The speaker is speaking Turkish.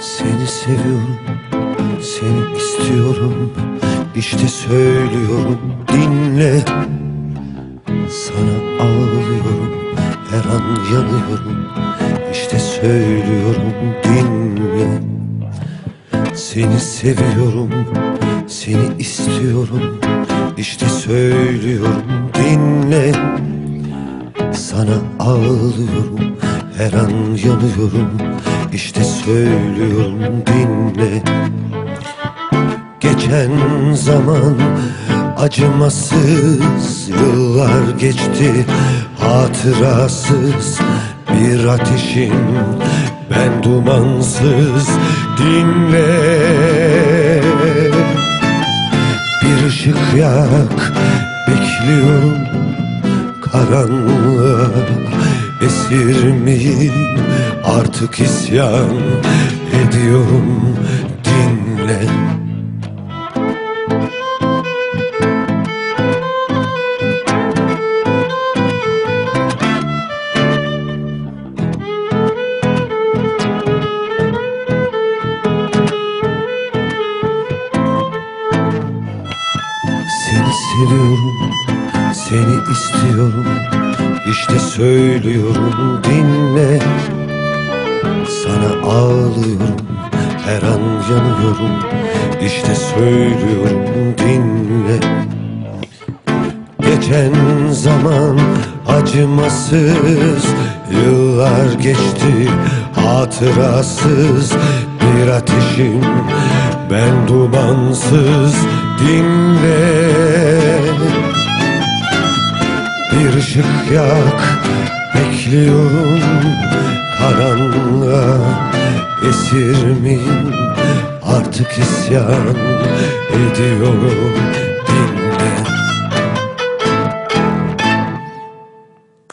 Seni seviyorum, seni istiyorum. İşte söylüyorum, dinle. Sana ağlıyorum, her an yanıyorum. İşte söylüyorum, dinle. Seni seviyorum, seni istiyorum. İşte söylüyorum, dinle. Sana ağlıyorum her an yanıyorum İşte söylüyorum dinle. Geçen zaman acımasız Yıllar geçti. Hatırasız Bir ateşin ben dumansız Dinle. Bir ışık yak bekliyorum Karanlığa esirmeyim Artık isyan ediyorum. Dinle. Seni seviyorum, seni istiyorum İşte söylüyorum dinle. Sana ağlıyorum, her an yanıyorum İşte söylüyorum dinle. Geçen zaman acımasız Yıllar geçti hatırasız. Bir ateşim ben dumansız dinle Bir ışık yak bekliyorum Karanlığa. Esirmeyim Artık isyan ediyorum